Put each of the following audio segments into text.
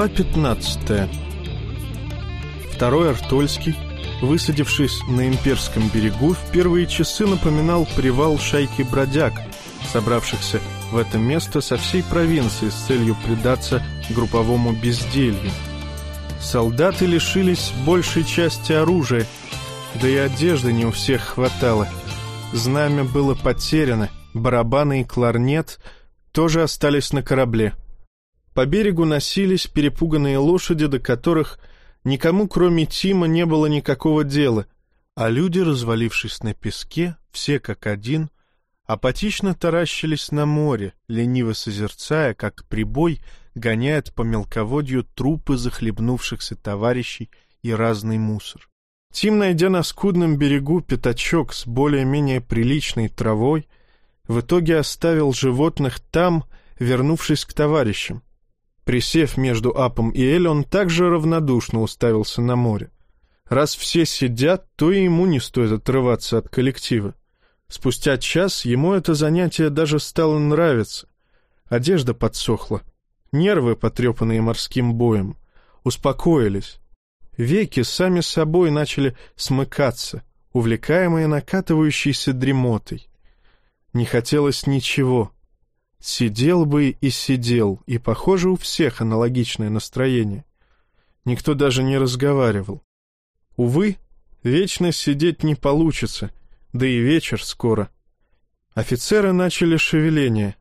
Глава 15 Второй Артольский, высадившись на имперском берегу, в первые часы напоминал привал шайки бродяг, собравшихся в это место со всей провинции с целью предаться групповому безделью. Солдаты лишились большей части оружия, да и одежды не у всех хватало. Знамя было потеряно, барабаны и кларнет тоже остались на корабле. По берегу носились перепуганные лошади, до которых никому, кроме Тима, не было никакого дела, а люди, развалившись на песке, все как один, апатично таращились на море, лениво созерцая, как прибой гоняет по мелководью трупы захлебнувшихся товарищей и разный мусор. Тим, найдя на скудном берегу пятачок с более-менее приличной травой, в итоге оставил животных там, вернувшись к товарищам. Присев между Апом и Эль, он также равнодушно уставился на море. Раз все сидят, то и ему не стоит отрываться от коллектива. Спустя час ему это занятие даже стало нравиться. Одежда подсохла, нервы, потрепанные морским боем, успокоились. Веки сами собой начали смыкаться, увлекаемые накатывающейся дремотой. Не хотелось ничего, Сидел бы и сидел, и, похоже, у всех аналогичное настроение. Никто даже не разговаривал. Увы, вечно сидеть не получится, да и вечер скоро. Офицеры начали шевеление,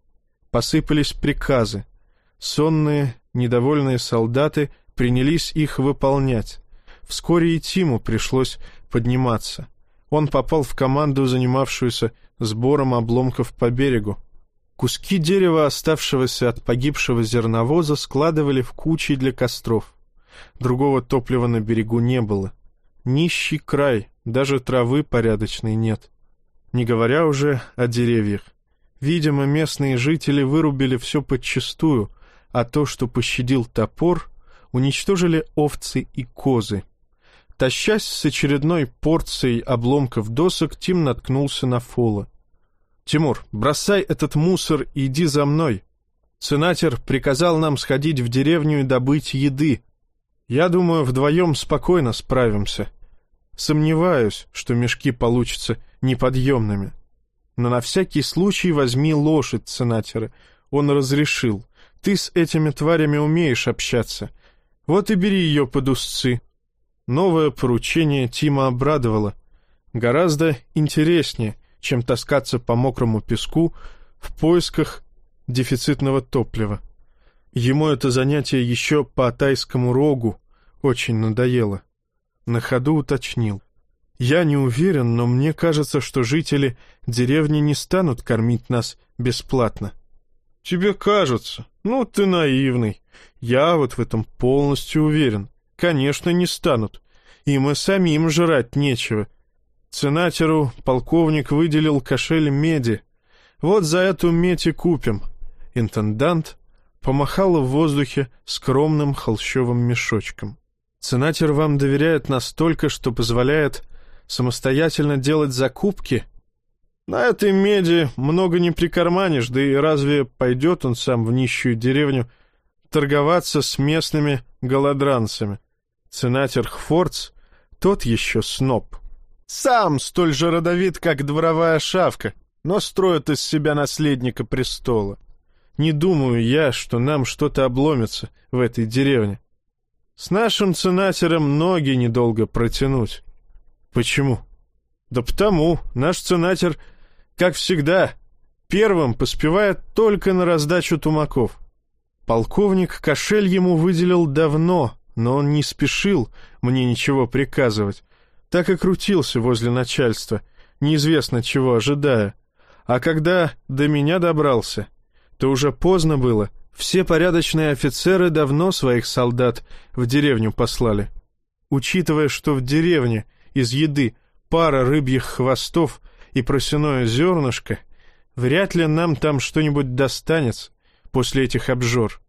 посыпались приказы. Сонные, недовольные солдаты принялись их выполнять. Вскоре и Тиму пришлось подниматься. Он попал в команду, занимавшуюся сбором обломков по берегу. Куски дерева, оставшегося от погибшего зерновоза, складывали в кучи для костров. Другого топлива на берегу не было. Нищий край, даже травы порядочной нет. Не говоря уже о деревьях. Видимо, местные жители вырубили все подчистую, а то, что пощадил топор, уничтожили овцы и козы. Тащась с очередной порцией обломков досок, Тим наткнулся на Фола — «Тимур, бросай этот мусор и иди за мной. Сенатор приказал нам сходить в деревню и добыть еды. Я думаю, вдвоем спокойно справимся. Сомневаюсь, что мешки получатся неподъемными. Но на всякий случай возьми лошадь сенатора. Он разрешил. Ты с этими тварями умеешь общаться. Вот и бери ее под узцы». Новое поручение Тима обрадовало. Гораздо интереснее — чем таскаться по мокрому песку в поисках дефицитного топлива. Ему это занятие еще по тайскому рогу очень надоело. На ходу уточнил. «Я не уверен, но мне кажется, что жители деревни не станут кормить нас бесплатно». «Тебе кажется? Ну, ты наивный. Я вот в этом полностью уверен. Конечно, не станут. Им и самим жрать нечего. Ценатеру полковник выделил кошель меди. Вот за эту медь и купим. Интендант помахал в воздухе скромным холщовым мешочком. Ценатер вам доверяет настолько, что позволяет самостоятельно делать закупки? На этой меди много не прикарманишь, да и разве пойдет он сам в нищую деревню торговаться с местными голодранцами? Ценатер Хфорц — тот еще сноб. Сам столь же родовит, как дворовая шавка, но строит из себя наследника престола. Не думаю я, что нам что-то обломится в этой деревне. С нашим ценатером ноги недолго протянуть. Почему? Да потому, наш ценатер, как всегда, первым поспевает только на раздачу тумаков. Полковник кошель ему выделил давно, но он не спешил мне ничего приказывать так и крутился возле начальства, неизвестно чего ожидая. А когда до меня добрался, то уже поздно было. Все порядочные офицеры давно своих солдат в деревню послали. Учитывая, что в деревне из еды пара рыбьих хвостов и просяное зернышко, вряд ли нам там что-нибудь достанется после этих обжор.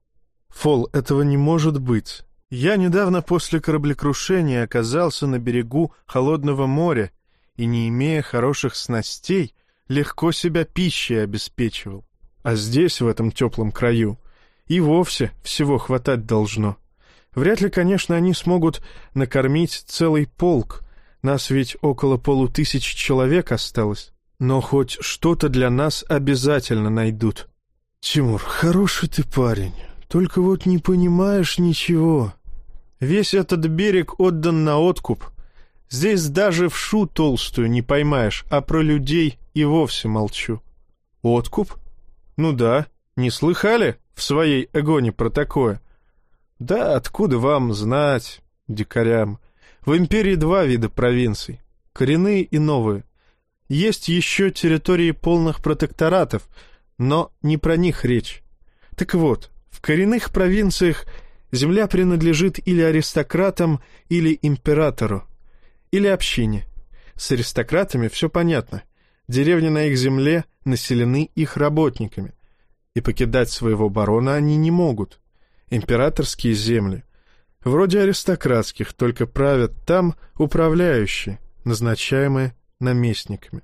Фол, этого не может быть. Я недавно после кораблекрушения оказался на берегу холодного моря и, не имея хороших снастей, легко себя пищей обеспечивал. А здесь, в этом теплом краю, и вовсе всего хватать должно. Вряд ли, конечно, они смогут накормить целый полк. Нас ведь около полутысячи человек осталось. Но хоть что-то для нас обязательно найдут. Тимур, хороший ты парень. Только вот не понимаешь ничего. Весь этот берег отдан на откуп. Здесь даже вшу толстую не поймаешь, а про людей и вовсе молчу. Откуп? Ну да, не слыхали в своей эгоне про такое? Да откуда вам знать, дикарям? В империи два вида провинций — коренные и новые. Есть еще территории полных протекторатов, но не про них речь. Так вот, в коренных провинциях земля принадлежит или аристократам, или императору, или общине. С аристократами все понятно. Деревни на их земле населены их работниками, и покидать своего барона они не могут. Императорские земли, вроде аристократских, только правят там управляющие, назначаемые наместниками.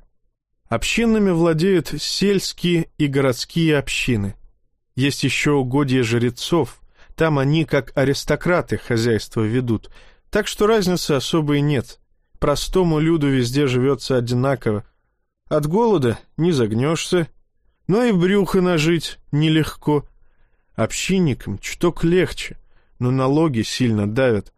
Общинами владеют сельские и городские общины. Есть еще угодья жрецов, там они, как аристократы, хозяйство ведут, так что разницы особой нет. Простому люду везде живется одинаково, от голода не загнешься, но и брюхо нажить нелегко. Общинникам чуток легче, но налоги сильно давят.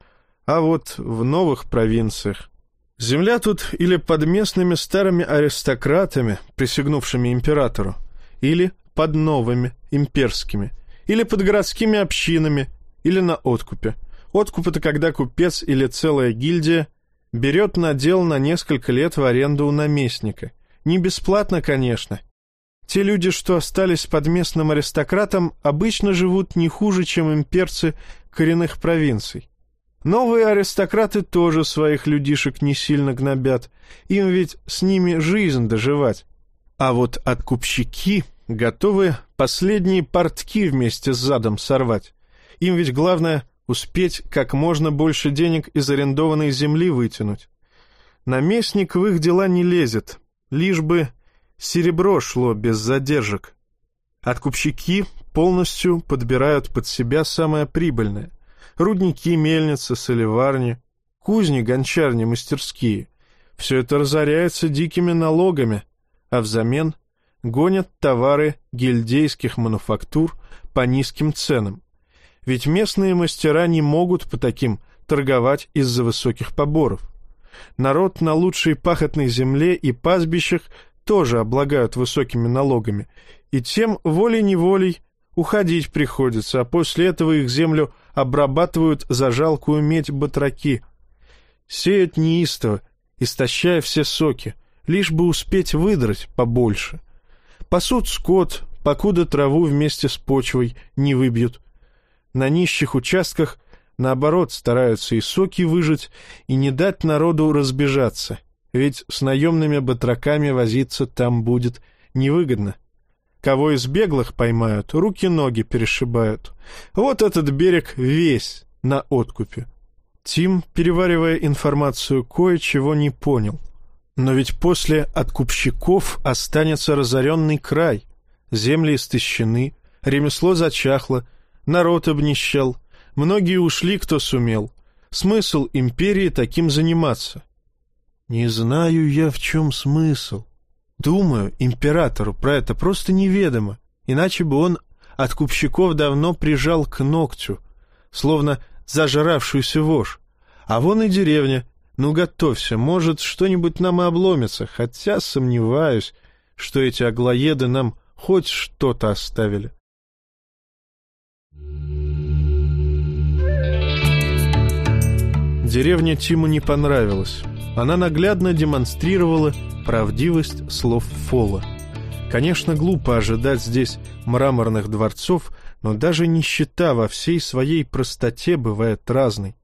А вот в новых провинциях земля тут или под местными старыми аристократами, присягнувшими императору, или под новыми, имперскими, или под городскими общинами, или на откупе. Откуп — это когда купец или целая гильдия берет надел на несколько лет в аренду у наместника не бесплатно, конечно. Те люди, что остались под местным аристократом, обычно живут не хуже, чем имперцы коренных провинций. Новые аристократы тоже своих людишек не сильно гнобят, им ведь с ними жизнь доживать. А вот откупщики готовы последние портки вместе с задом сорвать. Им ведь главное успеть как можно больше денег из арендованной земли вытянуть. Наместник в их дела не лезет, лишь бы серебро шло без задержек. Откупщики полностью подбирают под себя самое прибыльное. Рудники, мельницы, солеварни, кузни, гончарни, мастерские. Все это разоряется дикими налогами, а взамен гонят товары гильдейских мануфактур по низким ценам. Ведь местные мастера не могут по таким торговать из-за высоких поборов. Народ на лучшей пахотной земле и пастбищах тоже облагают высокими налогами, и тем волей-неволей уходить приходится, а после этого их землю обрабатывают за жалкую медь батраки. Сеют неистово, истощая все соки, лишь бы успеть выдрать побольше. Пасут скот, покуда траву вместе с почвой не выбьют. На нищих участках наоборот, стараются и соки выжать, и не дать народу разбежаться, ведь с наемными батраками возиться там будет невыгодно. Кого из беглых поймают, руки-ноги перешибают. Вот этот берег весь на откупе. Тим, переваривая информацию, кое-чего не понял. Но ведь после откупщиков останется разоренный край. Земли истощены, ремесло зачахло, народ обнищал — Многие ушли, кто сумел. Смысл империи таким заниматься? Не знаю я, в чем смысл. Думаю, императору про это просто неведомо, иначе бы он откупщиков давно прижал к ногтю, словно зажравшуюся вошь. А вон и деревня. Ну, готовься, может, что-нибудь нам и обломится, хотя сомневаюсь, что эти аглоеды нам хоть что-то оставили. Деревня Тиму не понравилась. Она наглядно демонстрировала правдивость слов Фола. Конечно, глупо ожидать здесь мраморных дворцов, но даже нищета во всей своей простоте бывает разной.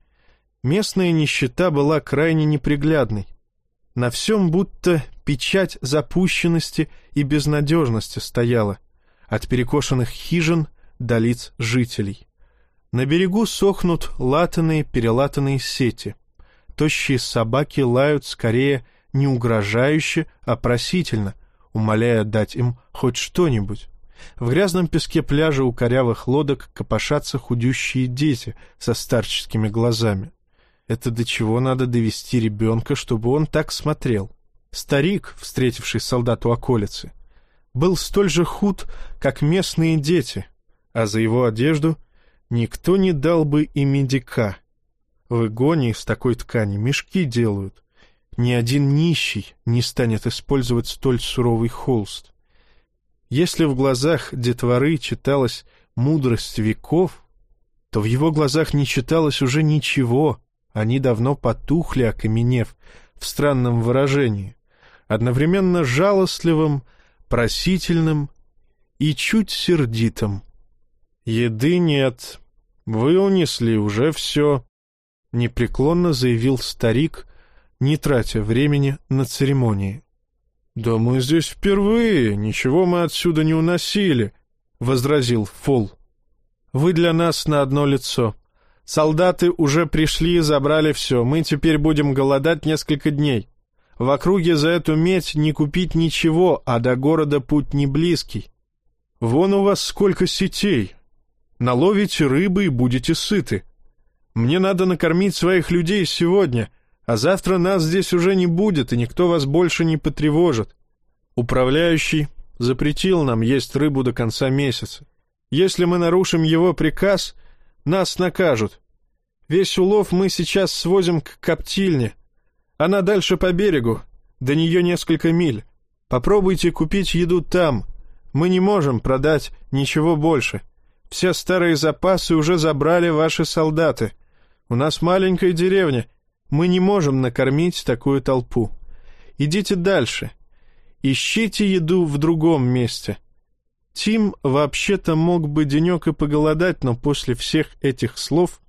Местная нищета была крайне неприглядной. На всем будто печать запущенности и безнадежности стояла, от перекошенных хижин до лиц жителей. На берегу сохнут латанные, перелатанные сети. Тощие собаки лают скорее не угрожающе, а просительно, умоляя дать им хоть что-нибудь. В грязном песке пляжа у корявых лодок копошатся худющие дети со старческими глазами. Это до чего надо довести ребенка, чтобы он так смотрел? Старик, встретивший солдату околицы, был столь же худ, как местные дети, а за его одежду никто не дал бы и медика. В игоне из такой ткани мешки делают. Ни один нищий не станет использовать столь суровый холст. Если в глазах детворы читалась мудрость веков, то в его глазах не читалось уже ничего, они давно потухли, окаменев, в странном выражении, одновременно жалостливым, просительным и чуть сердитым. «Еды нет. Вы унесли уже все», — непреклонно заявил старик, не тратя времени на церемонии. «Да мы здесь впервые, ничего мы отсюда не уносили», — возразил Фол. «Вы для нас на одно лицо. Солдаты уже пришли и забрали все, мы теперь будем голодать несколько дней. В округе за эту медь не купить ничего, а до города путь не близкий. Вон у вас сколько сетей. Наловите рыбы и будете сыты. Мне надо накормить своих людей сегодня, а завтра нас здесь уже не будет, и никто вас больше не потревожит. Управляющий запретил нам есть рыбу до конца месяца. Если мы нарушим его приказ, нас накажут. Весь улов мы сейчас свозим к коптильне. Она дальше по берегу, до нее несколько миль. Попробуйте купить еду там. Мы не можем продать ничего больше. Все старые запасы уже забрали ваши солдаты. У нас маленькая деревня, мы не можем накормить такую толпу. Идите дальше. Ищите еду в другом месте. Тим вообще-то мог бы денек и поголодать, но после всех этих слов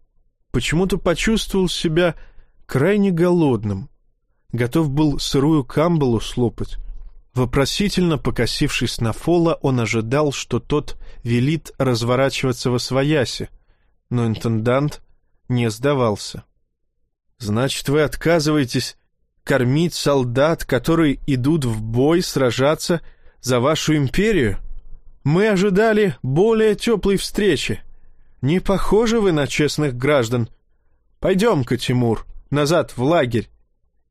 почему-то почувствовал себя крайне голодным. Готов был сырую камбалу слопать. Вопросительно покосившись на Фола, он ожидал, что тот велит разворачиваться во своясе, но интендант не сдавался. Значит, вы отказываетесь кормить солдат, которые идут в бой сражаться за вашу империю? Мы ожидали более теплой встречи. Не похожи вы на честных граждан. Пойдем-ка, Тимур, назад в лагерь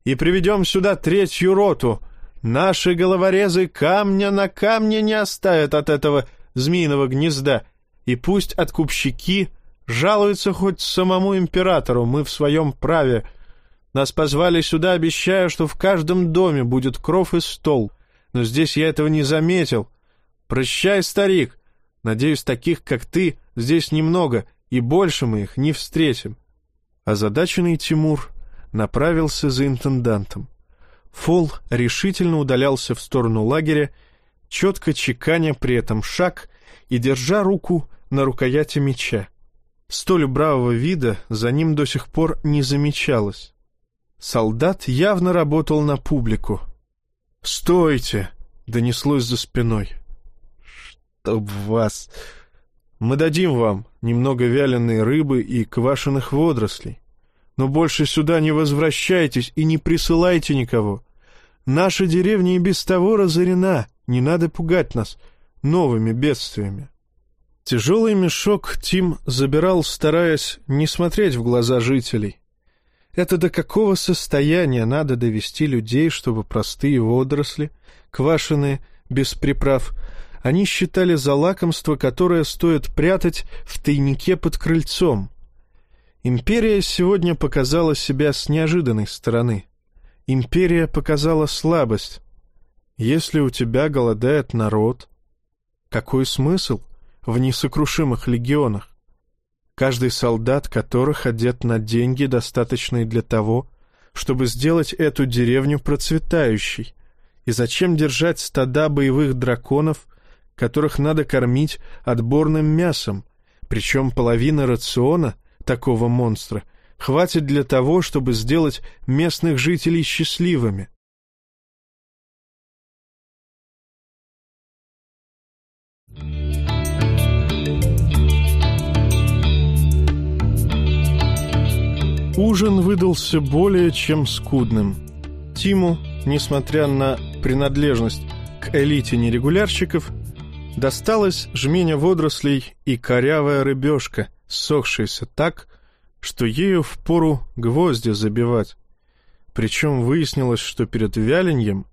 и приведем сюда третью роту. Наши головорезы камня на камне не оставят от этого змеиного гнезда, и пусть откупщики Жалуется хоть самому императору, мы в своем праве. Нас позвали сюда, обещая, что в каждом доме будет кров и стол. Но здесь я этого не заметил. Прощай, старик. Надеюсь, таких, как ты, здесь немного, и больше мы их не встретим. Озадаченный Тимур направился за интендантом. Фол решительно удалялся в сторону лагеря, четко чеканя при этом шаг и держа руку на рукояти меча. Столь бравого вида за ним до сих пор не замечалось. Солдат явно работал на публику. «Стойте!» — донеслось за спиной. «Чтоб вас...» «Мы дадим вам немного вяленой рыбы и квашеных водорослей. Но больше сюда не возвращайтесь и не присылайте никого. Наша деревня и без того разорена, не надо пугать нас новыми бедствиями». Тяжелый мешок Тим забирал, стараясь не смотреть в глаза жителей. Это до какого состояния надо довести людей, чтобы простые водоросли, квашеные, без приправ, они считали за лакомство, которое стоит прятать в тайнике под крыльцом. Империя сегодня показала себя с неожиданной стороны. Империя показала слабость. Если у тебя голодает народ, какой смысл — в несокрушимых легионах, каждый солдат которых одет на деньги, достаточные для того, чтобы сделать эту деревню процветающей. И зачем держать стада боевых драконов, которых надо кормить отборным мясом, причем половина рациона такого монстра хватит для того, чтобы сделать местных жителей счастливыми. Ужин выдался более чем скудным. Тиму, несмотря на принадлежность к элите нерегулярщиков, Досталась жменя водорослей и корявая рыбешка, сохшаяся так, что ею впору гвозди забивать. Причем выяснилось, что перед вяленьем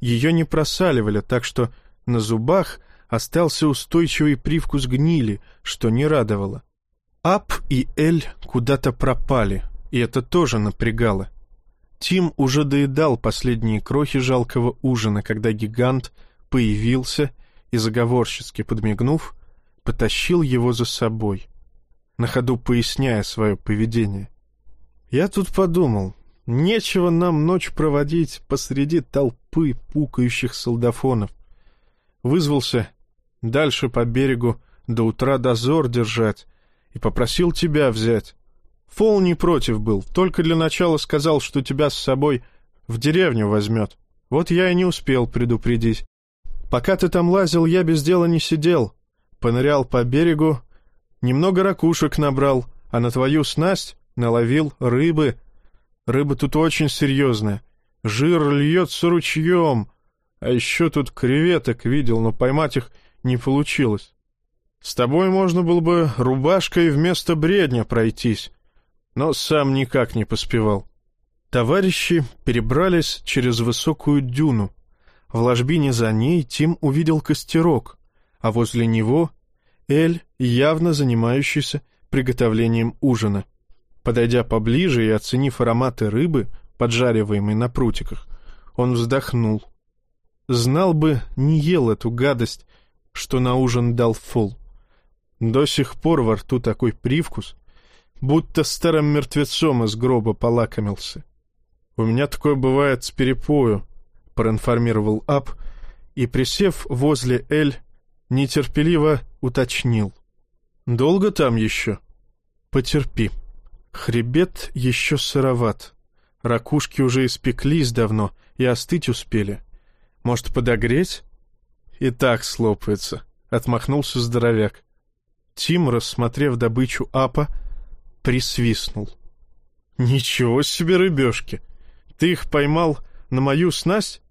ее не просаливали, так что на зубах остался устойчивый привкус гнили, что не радовало. Ап и Эль куда-то пропали, и это тоже напрягало. Тим уже доедал последние крохи жалкого ужина, когда гигант появился и, заговорчески подмигнув, потащил его за собой, на ходу поясняя свое поведение. «Я тут подумал, нечего нам ночь проводить посреди толпы пукающих солдафонов. Вызвался дальше по берегу до утра дозор держать и попросил тебя взять. Фол не против был, только для начала сказал, что тебя с собой в деревню возьмет. Вот я и не успел предупредить. Пока ты там лазил, я без дела не сидел. Понырял по берегу, немного ракушек набрал, а на твою снасть наловил рыбы. Рыба тут очень серьезная. Жир льется ручьем. А еще тут креветок видел, но поймать их не получилось. С тобой можно было бы рубашкой вместо бредня пройтись, но сам никак не поспевал. Товарищи перебрались через высокую дюну. В ложбине за ней Тим увидел костерок, а возле него — Эль, явно занимающийся приготовлением ужина. Подойдя поближе и оценив ароматы рыбы, поджариваемой на прутиках, он вздохнул. Знал бы, не ел эту гадость, что на ужин дал фол. До сих пор во рту такой привкус, будто старым мертвецом из гроба полакомился. «У меня такое бывает с перепою», — проинформировал Ап, и, присев возле Эль, нетерпеливо уточнил. «Долго там еще?» «Потерпи. Хребет еще сыроват. Ракушки уже испеклись давно и остыть успели. Может, подогреть?» «И так слопается», — отмахнулся здоровяк. Тим, рассмотрев добычу Апа, присвистнул. «Ничего себе рыбешки! Ты их поймал на мою снасть?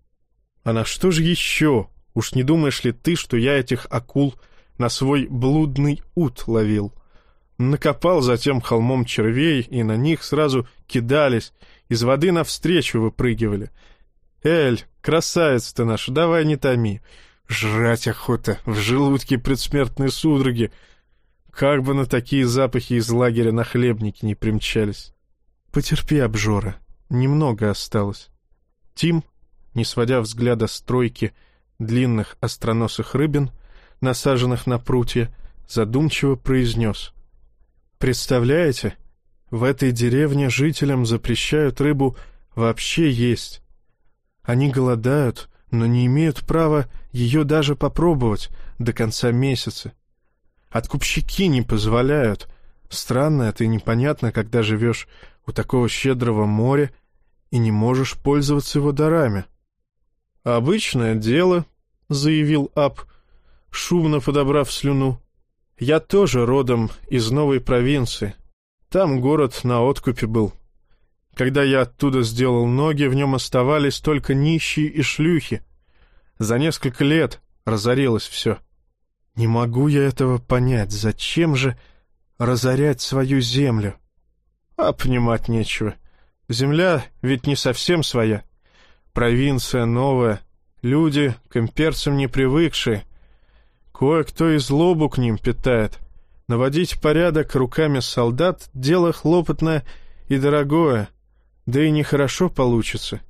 А на что же еще? Уж не думаешь ли ты, что я этих акул на свой блудный ут ловил? Накопал затем холмом червей, и на них сразу кидались, из воды навстречу выпрыгивали. Эль, красавец ты наш, давай не томи. Жрать охота, в желудке предсмертные судороги, как бы на такие запахи из лагеря на хлебники не примчались. Потерпи, обжора, немного осталось. Тим, не сводя взгляда с тройки длинных остроносых рыбин, насаженных на прутья, задумчиво произнес. «Представляете, в этой деревне жителям запрещают рыбу вообще есть. Они голодают, но не имеют права ее даже попробовать до конца месяца. Откупщики не позволяют. Странно это и непонятно, когда живешь у такого щедрого моря и не можешь пользоваться его дарами. «Обычное дело», — заявил Ап, шумно подобрав слюну. «Я тоже родом из новой провинции. Там город на откупе был. Когда я оттуда сделал ноги, в нем оставались только нищие и шлюхи. За несколько лет разорилось все. Не могу я этого понять. Зачем же разорять свою землю? А понимать нечего. Земля ведь не совсем своя. Провинция новая. Люди к имперцам не привыкшие. Кое-кто и злобу к ним питает. Наводить порядок руками солдат — дело хлопотное и дорогое. Да и нехорошо получится.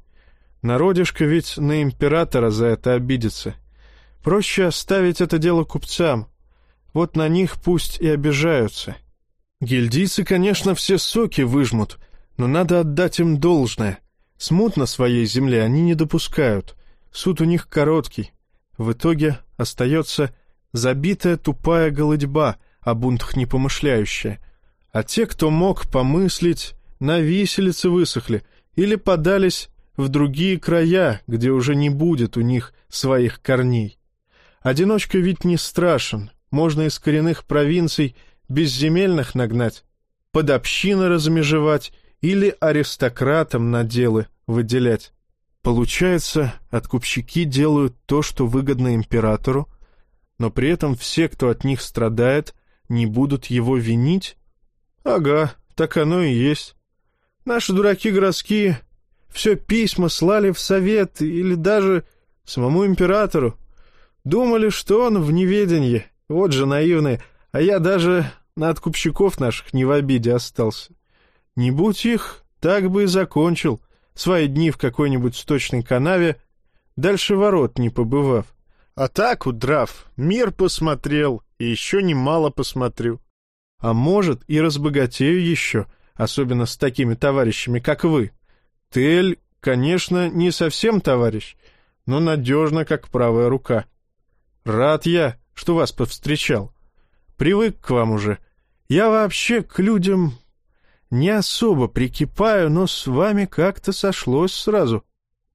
Народишко ведь на императора за это обидится. Проще оставить это дело купцам. Вот на них пусть и обижаются. Гильдийцы, конечно, все соки выжмут, но надо отдать им должное. Смут на своей земле они не допускают. Суд у них короткий. В итоге остается забитая тупая голодьба, о бунтах не помышляющая. А те, кто мог помыслить, на виселице высохли или подались в другие края, где уже не будет у них своих корней. Одиночка ведь не страшен, можно из коренных провинций безземельных нагнать, под общины размежевать или аристократам наделы выделять. Получается, откупщики делают то, что выгодно императору, но при этом все, кто от них страдает, не будут его винить? Ага, так оно и есть. Наши дураки городские все письма слали в совет или даже самому императору. Думали, что он в неведении. Вот же наивные. А я даже на откупщиков наших не в обиде остался. Не будь их, так бы и закончил свои дни в какой-нибудь сточной канаве, дальше ворот не побывав. А так, удрав, мир посмотрел, и еще немало посмотрю. А может, и разбогатею еще, особенно с такими товарищами, как вы. Тель, конечно, не совсем товарищ, но надежно, как правая рука. Рад я, что вас повстречал. Привык к вам уже. Я вообще к людям не особо прикипаю, но с вами как-то сошлось сразу.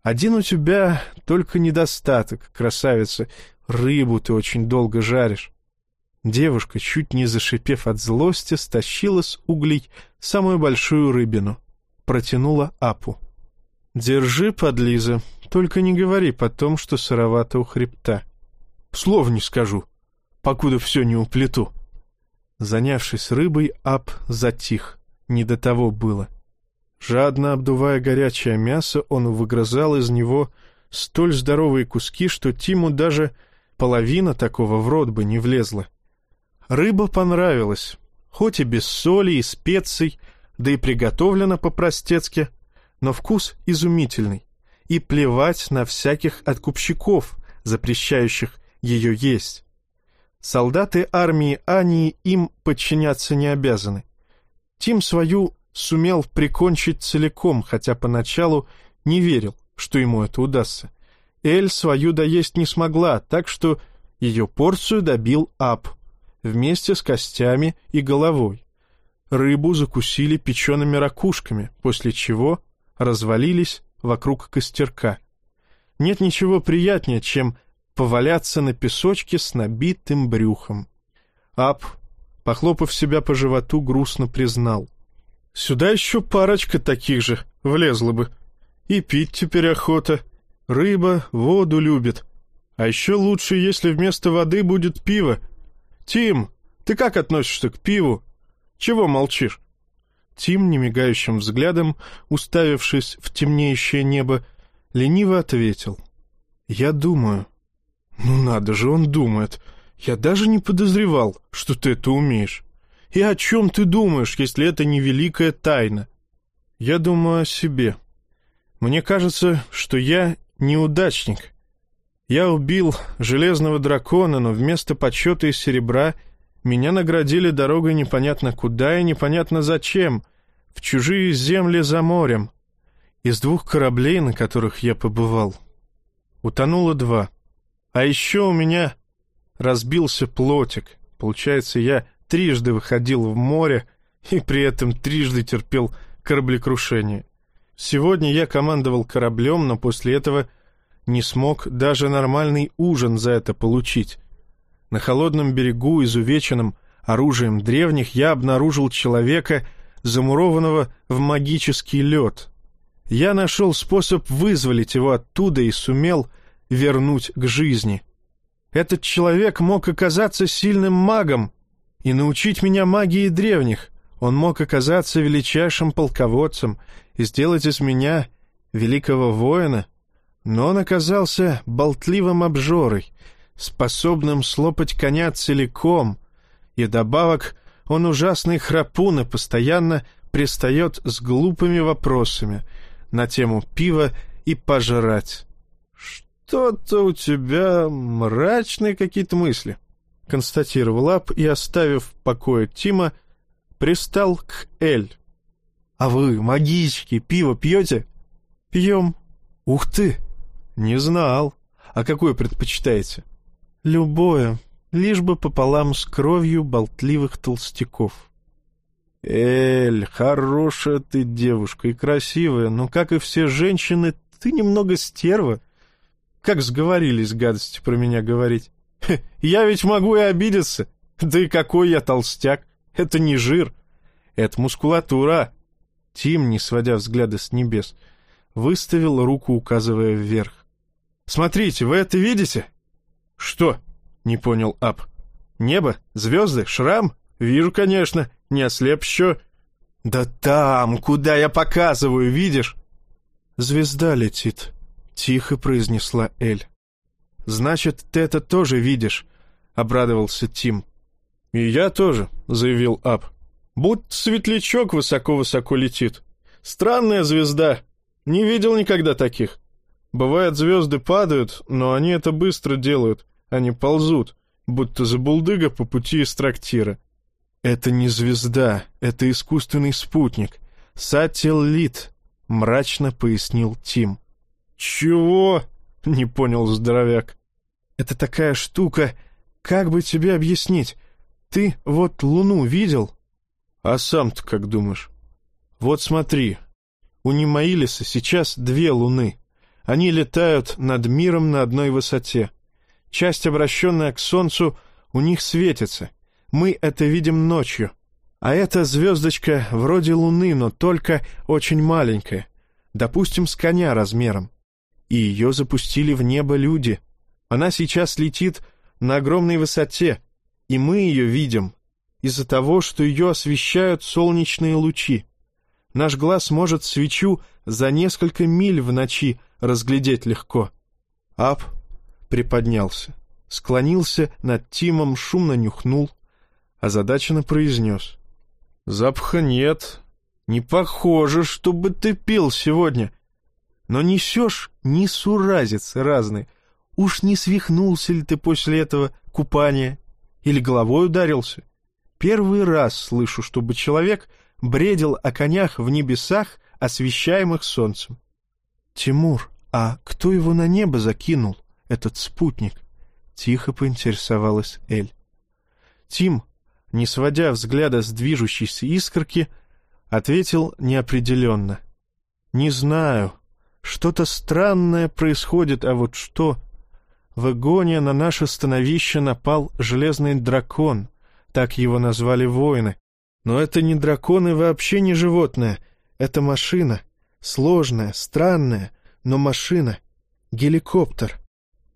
Один у тебя только недостаток, красавица. Рыбу ты очень долго жаришь. Девушка, чуть не зашипев от злости, стащила с углей самую большую рыбину. Протянула Апу. «Держи, подлиза, только не говори потом, что сыровато у хребта. Слов не скажу, покуда все не уплету». Занявшись рыбой, Ап затих. Не до того было. Жадно обдувая горячее мясо, он выгрызал из него столь здоровые куски, что Тиму даже половина такого в рот бы не влезла. Рыба понравилась, хоть и без соли и специй, да и приготовлена по-простецки, но вкус изумительный. И плевать на всяких откупщиков, запрещающих ее есть. Солдаты армии Ании им подчиняться не обязаны. Тим свою сумел прикончить целиком, хотя поначалу не верил, что ему это удастся. Эль свою доесть не смогла, так что ее порцию добил Ап вместе с костями и головой. Рыбу закусили печеными ракушками, после чего развалились вокруг костерка. Нет ничего приятнее, чем поваляться на песочке с набитым брюхом. Ап Похлопав себя по животу, грустно признал. «Сюда еще парочка таких же влезла бы. И пить теперь охота. Рыба воду любит. А еще лучше, если вместо воды будет пиво. Тим, ты как относишься к пиву? Чего молчишь?» Тим, немигающим взглядом, уставившись в темнеющее небо, лениво ответил. «Я думаю». «Ну надо же, он думает. Я даже не подозревал, что ты это умеешь. И о чем ты думаешь, если это не великая тайна? Я думаю о себе. Мне кажется, что я неудачник. Я убил железного дракона, но вместо почета и серебра меня наградили дорогой непонятно куда и непонятно зачем, в чужие земли за морем. Из двух кораблей, на которых я побывал, утонуло два. А еще у меня разбился плотик. Получается, я трижды выходил в море и при этом трижды терпел кораблекрушение. Сегодня я командовал кораблем, но после этого не смог даже нормальный ужин за это получить. На холодном берегу, изувеченном оружием древних, я обнаружил человека, замурованного в магический лед. Я нашел способ вызволить его оттуда и сумел вернуть к жизни. Этот человек мог оказаться сильным магом и научить меня магии древних. Он мог оказаться величайшим полководцем и сделать из меня великого воина. Но он оказался болтливым обжорой, способным слопать коня целиком, и добавок он ужасный храпун и постоянно пристает с глупыми вопросами на тему пива и пожрать. «Что-то у тебя мрачные какие-то мысли», — констатировал Ап и, оставив в покое Тима, пристал к Эль. «А вы, магички, пиво пьете?» «Пьем». «Ух ты! Не знал. А какое предпочитаете?» «Любое, лишь бы пополам с кровью болтливых толстяков». «Эль, хорошая ты девушка и красивая, но, как и все женщины, ты немного стерва». Как сговорились гадости про меня говорить. Я ведь могу и обидеться. Да и какой я толстяк. Это не жир. Это мускулатура. Тим, не сводя взгляда с небес, выставил руку, указывая вверх. «Смотрите, вы это видите?» «Что?» Не понял Ап. Небо? Звезды? Шрам? Вижу, конечно. Не ослеп еще. Да там, куда я показываю, видишь? Звезда летит, тихо произнесла Эль. Значит, ты это тоже видишь, обрадовался Тим. И я тоже, заявил Ап. Будь светлячок высоко-высоко летит. Странная звезда. Не видел никогда таких. Бывает, звезды падают, но они это быстро делают. Они ползут, будто забулдыга по пути из трактира. «Это не звезда, это искусственный спутник. Сателлит», — мрачно пояснил Тим. «Чего?» — не понял здоровяк. «Это такая штука, как бы тебе объяснить? Ты вот Луну видел?» «А сам-то как думаешь?» «Вот смотри, у Немаилиса сейчас две Луны. Они летают над миром на одной высоте. Часть, обращенная к Солнцу, у них светится. Мы это видим ночью. А эта звездочка вроде Луны, но только очень маленькая. Допустим, с коня размером. И ее запустили в небо люди. Она сейчас летит на огромной высоте, и мы ее видим из-за того, что ее освещают солнечные лучи. Наш глаз может свечу за несколько миль в ночи разглядеть легко. Ап приподнялся, склонился над Тимом, шумно нюхнул, озадаченно произнес. «Запаха нет. Не похоже, чтобы ты пил сегодня. Но несешь несуразец разный. Уж не свихнулся ли ты после этого купания? Или головой ударился? Первый раз слышу, чтобы человек бредил о конях в небесах, освещаемых солнцем. Тимур, а кто его на небо закинул, этот спутник? Тихо поинтересовалась Эль. Тим, не сводя взгляда с движущейся искорки, ответил неопределенно. «Не знаю. Что-то странное происходит, а вот что...» В Игоне на наше становище напал железный дракон, так его назвали воины. Но это не дракон и вообще не животное, это машина. Сложная, странная, но машина. Геликоптер.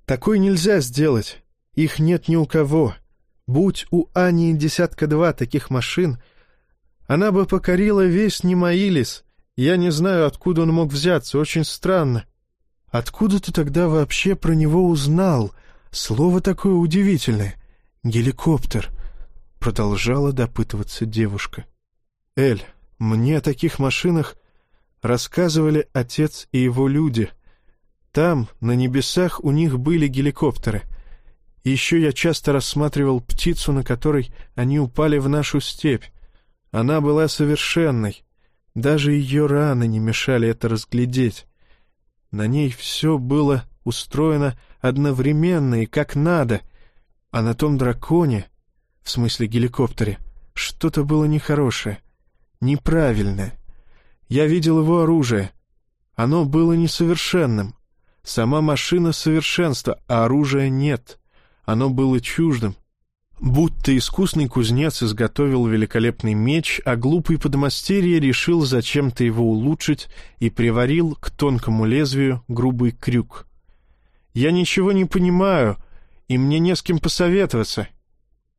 Такой нельзя сделать. Их нет ни у кого. Будь у Ани десятка-два таких машин, она бы покорила весь Немаилис. Я не знаю, откуда он мог взяться, очень странно. Откуда ты тогда вообще про него узнал? Слово такое удивительное. Геликоптер. Продолжала допытываться девушка. Эль, мне о таких машинах рассказывали отец и его люди. Там, на небесах, у них были геликоптеры. Еще я часто рассматривал птицу, на которой они упали в нашу степь. Она была совершенной. Даже ее раны не мешали это разглядеть. На ней все было устроено одновременно и как надо, а на том драконе, в смысле геликоптере, что-то было нехорошее, неправильное. Я видел его оружие. Оно было несовершенным. Сама машина — совершенства, а оружия нет. Оно было чуждым. Будто искусный кузнец изготовил великолепный меч, а глупый подмастерье решил зачем-то его улучшить и приварил к тонкому лезвию грубый крюк. «Я ничего не понимаю, и мне не с кем посоветоваться.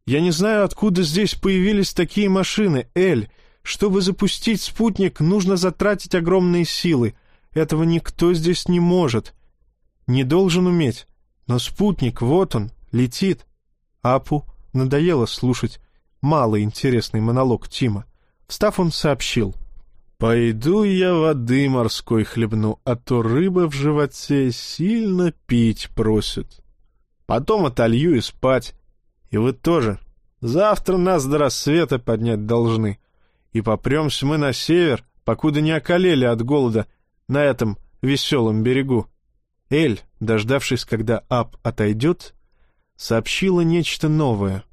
Я не знаю, откуда здесь появились такие машины, Эль, чтобы запустить спутник, нужно затратить огромные силы. Этого никто здесь не может. Не должен уметь. Но спутник, вот он, летит. Апу надоело слушать малоинтересный монолог Тима. Встав, он сообщил. «Пойду я воды морской хлебну, а то рыба в животе сильно пить просит. Потом отолью и спать. И вы тоже. Завтра нас до рассвета поднять должны и попремся мы на север, покуда не околели от голода на этом веселом берегу. Эль, дождавшись, когда Ап отойдет, сообщила нечто новое.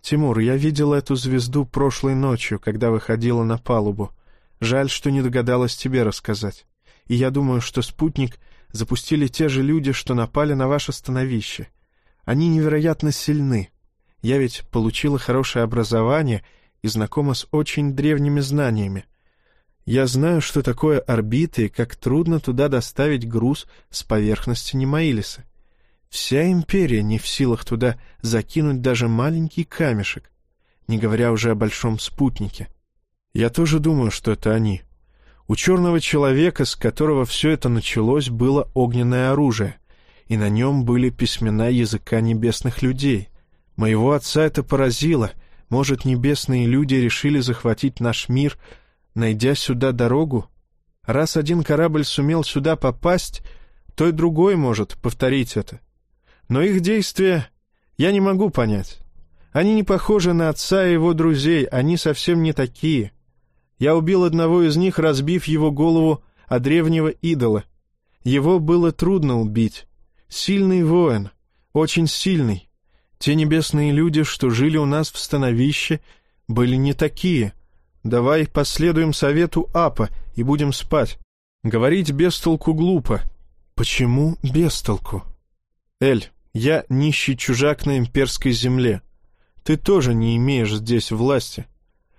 «Тимур, я видела эту звезду прошлой ночью, когда выходила на палубу. Жаль, что не догадалась тебе рассказать. И я думаю, что спутник запустили те же люди, что напали на ваше становище. Они невероятно сильны. Я ведь получила хорошее образование — и знакома с очень древними знаниями. Я знаю, что такое орбиты и как трудно туда доставить груз с поверхности Немаилиса. Вся империя не в силах туда закинуть даже маленький камешек, не говоря уже о большом спутнике. Я тоже думаю, что это они. У черного человека, с которого все это началось, было огненное оружие, и на нем были письмена языка небесных людей. Моего отца это поразило. Может, небесные люди решили захватить наш мир, найдя сюда дорогу? Раз один корабль сумел сюда попасть, то и другой может повторить это. Но их действия я не могу понять. Они не похожи на отца и его друзей, они совсем не такие. Я убил одного из них, разбив его голову о древнего идола. Его было трудно убить. Сильный воин, очень сильный. Те небесные люди, что жили у нас в становище, были не такие. Давай последуем совету Апа и будем спать. Говорить без толку глупо. Почему без толку? Эль, я нищий чужак на имперской земле. Ты тоже не имеешь здесь власти.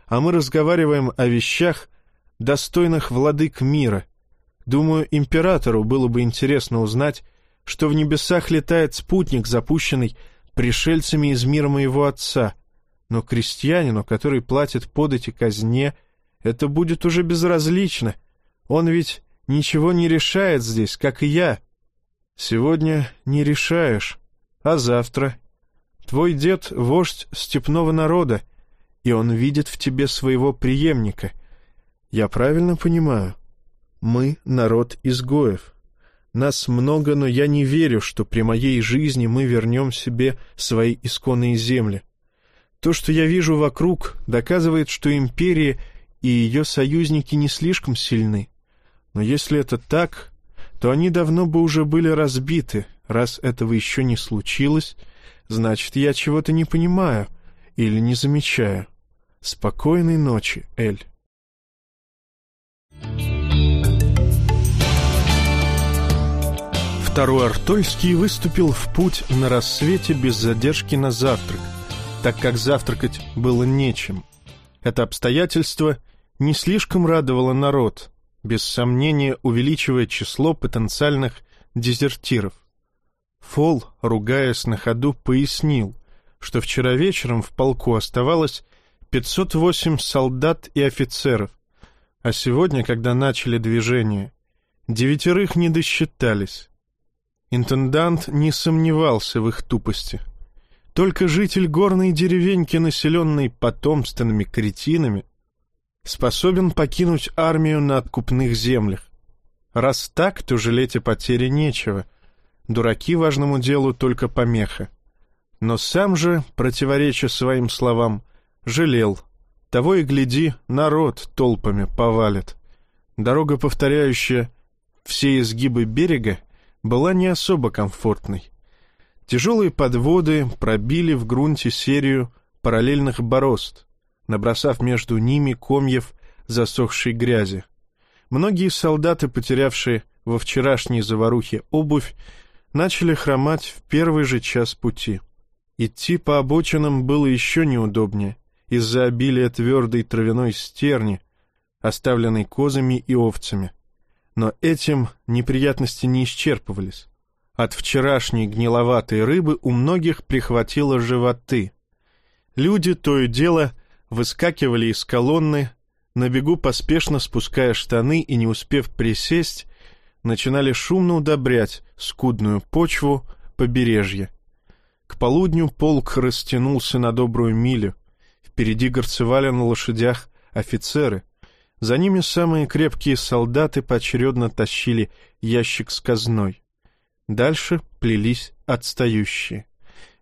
А мы разговариваем о вещах, достойных владык мира. Думаю, императору было бы интересно узнать, что в небесах летает спутник, запущенный пришельцами из мира моего отца. Но крестьянину, который платит подати казне, это будет уже безразлично. Он ведь ничего не решает здесь, как и я. Сегодня не решаешь, а завтра? Твой дед — вождь степного народа, и он видит в тебе своего преемника. Я правильно понимаю? Мы — народ изгоев. Нас много, но я не верю, что при моей жизни мы вернем себе свои исконные земли. То, что я вижу вокруг, доказывает, что империя и ее союзники не слишком сильны. Но если это так, то они давно бы уже были разбиты. Раз этого еще не случилось, значит, я чего-то не понимаю или не замечаю. Спокойной ночи, Эль. Второй Артольский выступил в путь на рассвете без задержки на завтрак, так как завтракать было нечем. Это обстоятельство не слишком радовало народ, без сомнения увеличивая число потенциальных дезертиров. Фол, ругаясь на ходу, пояснил, что вчера вечером в полку оставалось 508 солдат и офицеров, а сегодня, когда начали движение, девятерых не досчитались. Интендант не сомневался в их тупости. Только житель горной деревеньки, населенной потомственными кретинами, способен покинуть армию на откупных землях. Раз так, то жалеть о потере нечего. Дураки важному делу только помеха. Но сам же, противореча своим словам, жалел. Того и гляди, народ толпами повалит. Дорога, повторяющая все изгибы берега, была не особо комфортной. Тяжелые подводы пробили в грунте серию параллельных борозд — набросав между ними комьев засохшей грязи. Многие солдаты, потерявшие во вчерашней заварухе обувь, начали хромать в первый же час пути. Идти по обочинам было еще неудобнее из-за обилия твердой травяной стерни, оставленной козами и овцами. Но этим неприятности не исчерпывались. От вчерашней гниловатой рыбы у многих прихватило животы. Люди то и дело выскакивали из колонны, на бегу поспешно спуская штаны и, не успев присесть, начинали шумно удобрять скудную почву побережья. К полудню полк растянулся на добрую милю. Впереди горцевали на лошадях офицеры. За ними самые крепкие солдаты поочередно тащили ящик с казной. Дальше плелись отстающие.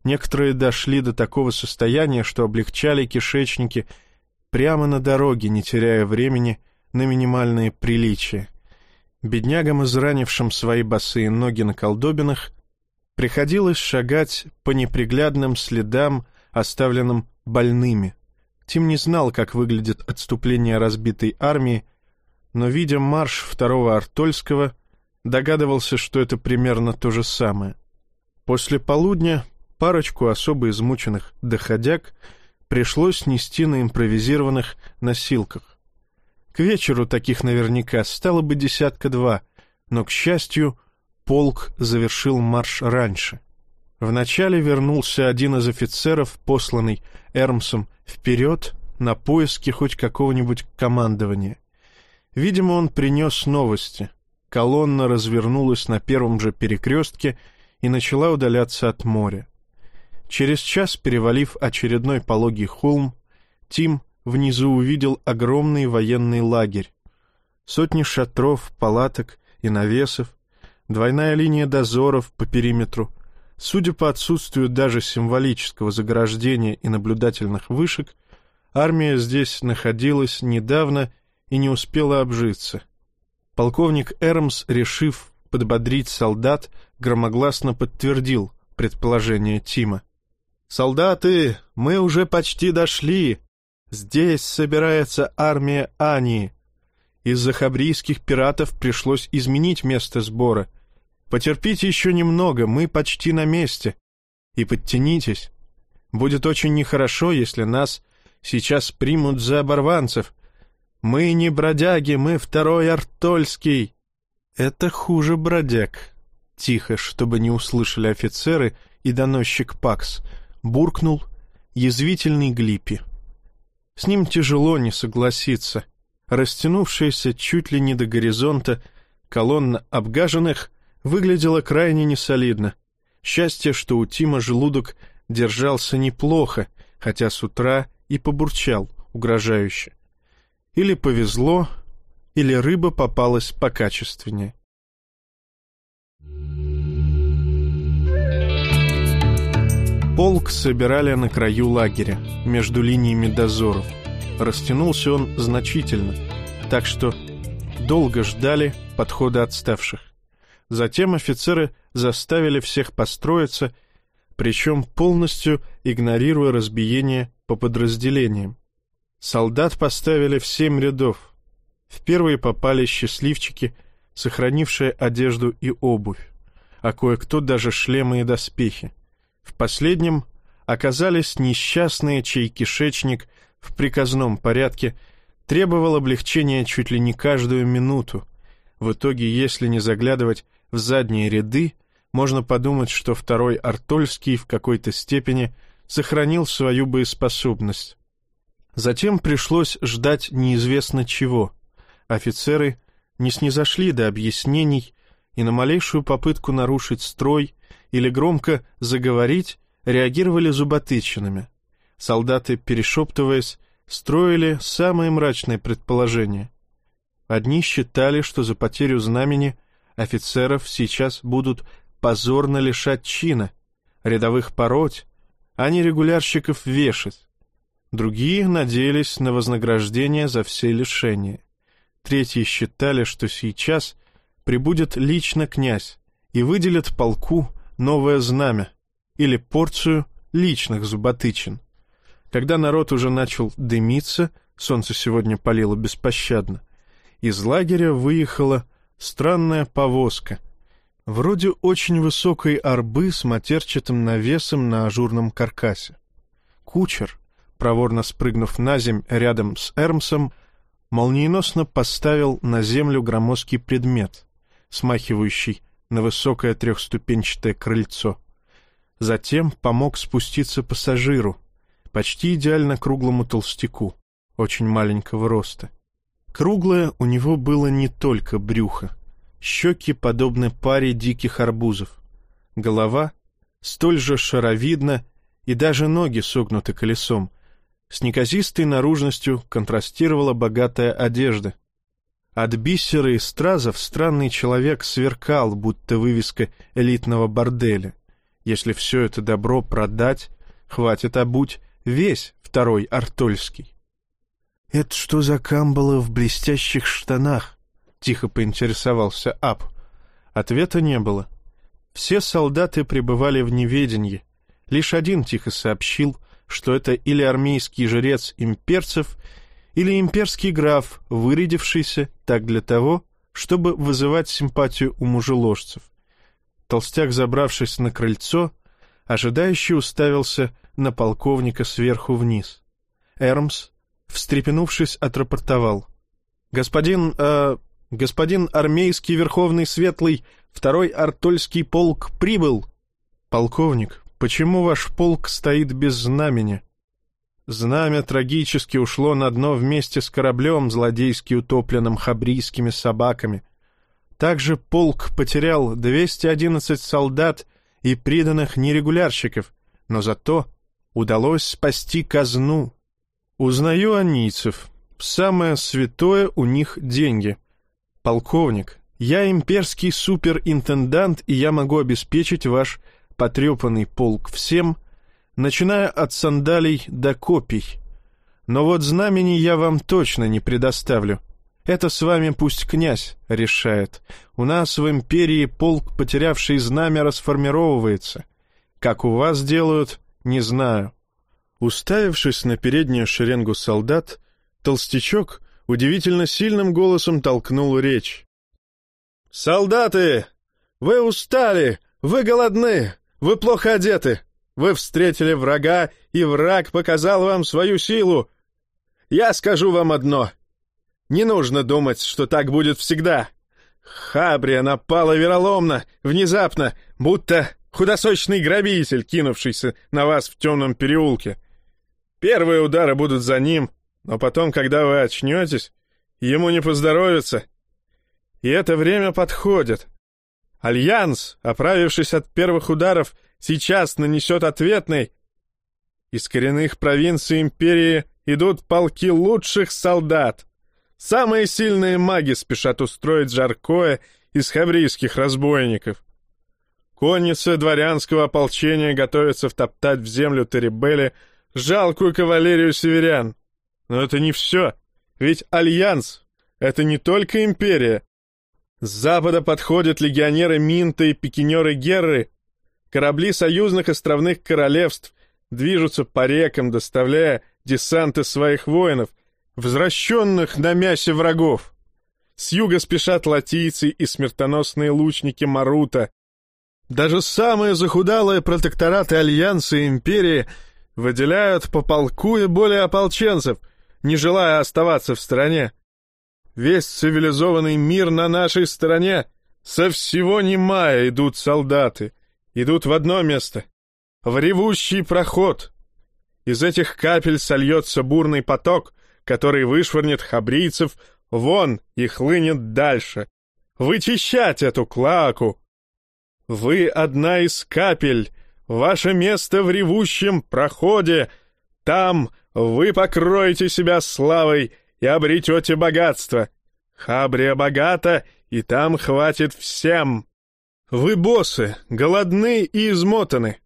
Некоторые дошли до такого состояния, что облегчали кишечники прямо на дороге, не теряя времени на минимальные приличия. Беднягам, изранившим свои босые ноги на колдобинах, приходилось шагать по неприглядным следам, оставленным больными. Тим не знал, как выглядит отступление разбитой армии, но, видя марш второго Артольского, догадывался, что это примерно то же самое. После полудня парочку особо измученных доходяг пришлось нести на импровизированных носилках. К вечеру таких наверняка стало бы десятка-два, но, к счастью, полк завершил марш раньше. Вначале вернулся один из офицеров, посланный Эрмсом вперед на поиски хоть какого-нибудь командования. Видимо, он принес новости. Колонна развернулась на первом же перекрестке и начала удаляться от моря. Через час, перевалив очередной пологий холм, Тим внизу увидел огромный военный лагерь. Сотни шатров, палаток и навесов, двойная линия дозоров по периметру. Судя по отсутствию даже символического заграждения и наблюдательных вышек, армия здесь находилась недавно и не успела обжиться. Полковник Эрмс, решив подбодрить солдат, громогласно подтвердил предположение Тима. «Солдаты, мы уже почти дошли. Здесь собирается армия Ани. Из-за хабрийских пиратов пришлось изменить место сбора. Потерпите еще немного, мы почти на месте. И подтянитесь. Будет очень нехорошо, если нас сейчас примут за оборванцев. Мы не бродяги, мы второй Артольский. Это хуже бродяг. Тихо, чтобы не услышали офицеры и доносчик Пакс — буркнул язвительный Глиппи. С ним тяжело не согласиться. Растянувшаяся чуть ли не до горизонта колонна обгаженных выглядела крайне несолидно. Счастье, что у Тима желудок держался неплохо, хотя с утра и побурчал угрожающе. Или повезло, или рыба попалась покачественнее. Полк собирали на краю лагеря, между линиями дозоров. Растянулся он значительно, так что долго ждали подхода отставших. Затем офицеры заставили всех построиться, причем полностью игнорируя разбиение по подразделениям. Солдат поставили в семь рядов. В первые попали счастливчики, сохранившие одежду и обувь, а кое-кто даже шлемы и доспехи. В последнем оказались несчастные, чей кишечник в приказном порядке требовал облегчения чуть ли не каждую минуту. В итоге, если не заглядывать в задние ряды, можно подумать, что второй Артольский в какой-то степени сохранил свою боеспособность. Затем пришлось ждать неизвестно чего. Офицеры не снизошли до объяснений и на малейшую попытку нарушить строй или громко заговорить, реагировали зуботычинами. Солдаты, перешептываясь, строили самые мрачные предположения. Одни считали, что за потерю знамени офицеров сейчас будут позорно лишать чина, рядовых пороть, а не регулярщиков вешать. Другие надеялись на вознаграждение за все лишения. Третьи считали, что сейчас прибудет лично князь и выделит полку новое знамя или порцию личных зуботычин. Когда народ уже начал дымиться, солнце сегодня палило беспощадно, из лагеря выехала странная повозка, вроде очень высокой арбы с матерчатым навесом на ажурном каркасе. Кучер, проворно спрыгнув на земь рядом с Эрмсом, молниеносно поставил на землю громоздкий предмет, смахивающий на высокое трехступенчатое крыльцо. Затем помог спуститься пассажиру, почти идеально круглому толстяку, очень маленького роста. Круглое у него было не только брюхо. Щеки подобны паре диких арбузов. Голова столь же шаровидна, и даже ноги согнуты колесом. С неказистой наружностью контрастировала богатая одежда — от бисера и стразов странный человек сверкал, будто вывеска элитного борделя. Если все это добро продать, хватит обуть весь второй Артольский. — Это что за камбала в блестящих штанах? — тихо поинтересовался Ап. Ответа не было. Все солдаты пребывали в неведении. Лишь один тихо сообщил, что это или армейский жрец имперцев, или имперский граф, вырядившийся так для того, чтобы вызывать симпатию у мужеложцев. Толстяк, забравшись на крыльцо, ожидающе уставился на полковника сверху вниз. Эрмс, встрепенувшись, отрапортовал. «Господин, э, господин армейский верховный светлый, второй артольский полк прибыл!» «Полковник, почему ваш полк стоит без знамени?» Знамя трагически ушло на дно вместе с кораблем, злодейски утопленным хабрийскими собаками. Также полк потерял 211 солдат и приданных нерегулярщиков, но зато удалось спасти казну. Узнаю анийцев. Самое святое у них деньги. Полковник, я имперский суперинтендант, и я могу обеспечить ваш потрепанный полк всем, начиная от сандалий до копий. Но вот знамени я вам точно не предоставлю. Это с вами пусть князь решает. У нас в империи полк, потерявший знамя, расформировывается. Как у вас делают, не знаю. Уставившись на переднюю шеренгу солдат, толстячок удивительно сильным голосом толкнул речь. «Солдаты! Вы устали! Вы голодны! Вы плохо одеты! Вы встретили врага, и враг показал вам свою силу. Я скажу вам одно. Не нужно думать, что так будет всегда. Хабрия напала вероломно, внезапно, будто худосочный грабитель, кинувшийся на вас в темном переулке. Первые удары будут за ним, но потом, когда вы очнетесь, ему не поздоровится. И это время подходит. Альянс, оправившись от первых ударов, — сейчас нанесет ответный. Из коренных провинций империи идут полки лучших солдат. Самые сильные маги спешат устроить жаркое из хабрийских разбойников. Конницы дворянского ополчения готовятся втоптать в землю Теребели жалкую кавалерию северян. Но это не все, ведь Альянс — это не только империя. С запада подходят легионеры Минта и пикинеры Герры, Корабли союзных островных королевств движутся по рекам, доставляя десанты своих воинов, возвращенных на мясе врагов. С юга спешат латийцы и смертоносные лучники Марута. Даже самые захудалые протектораты Альянса и Империи выделяют по полку и более ополченцев, не желая оставаться в стороне. Весь цивилизованный мир на нашей стороне. Со всего Немая идут солдаты идут в одно место — в ревущий проход. Из этих капель сольется бурный поток, который вышвырнет хабрийцев вон и хлынет дальше. Вычищать эту клаку! Вы одна из капель, ваше место в ревущем проходе. Там вы покроете себя славой и обретете богатство. Хабрия богата, и там хватит всем. Вы боссы, голодны и измотаны,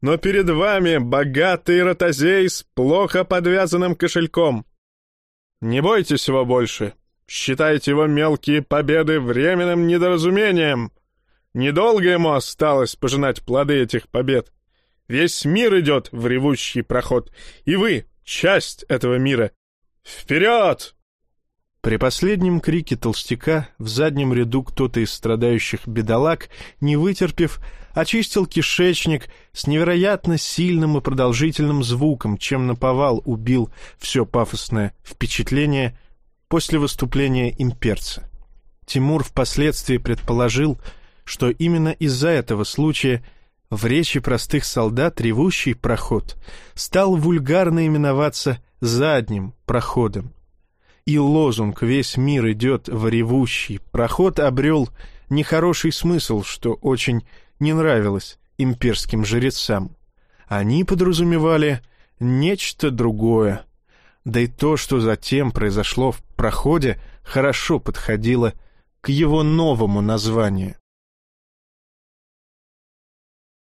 но перед вами богатый ротозей с плохо подвязанным кошельком. Не бойтесь его больше, считайте его мелкие победы временным недоразумением. Недолго ему осталось пожинать плоды этих побед. Весь мир идет в ревущий проход, и вы — часть этого мира. Вперед! При последнем крике толстяка в заднем ряду кто-то из страдающих бедолаг, не вытерпев, очистил кишечник с невероятно сильным и продолжительным звуком, чем наповал убил все пафосное впечатление после выступления имперца. Тимур впоследствии предположил, что именно из-за этого случая в речи простых солдат ревущий проход стал вульгарно именоваться задним проходом и лозунг «Весь мир идет в ревущий» проход обрел нехороший смысл, что очень не нравилось имперским жрецам. Они подразумевали нечто другое. Да и то, что затем произошло в проходе, хорошо подходило к его новому названию.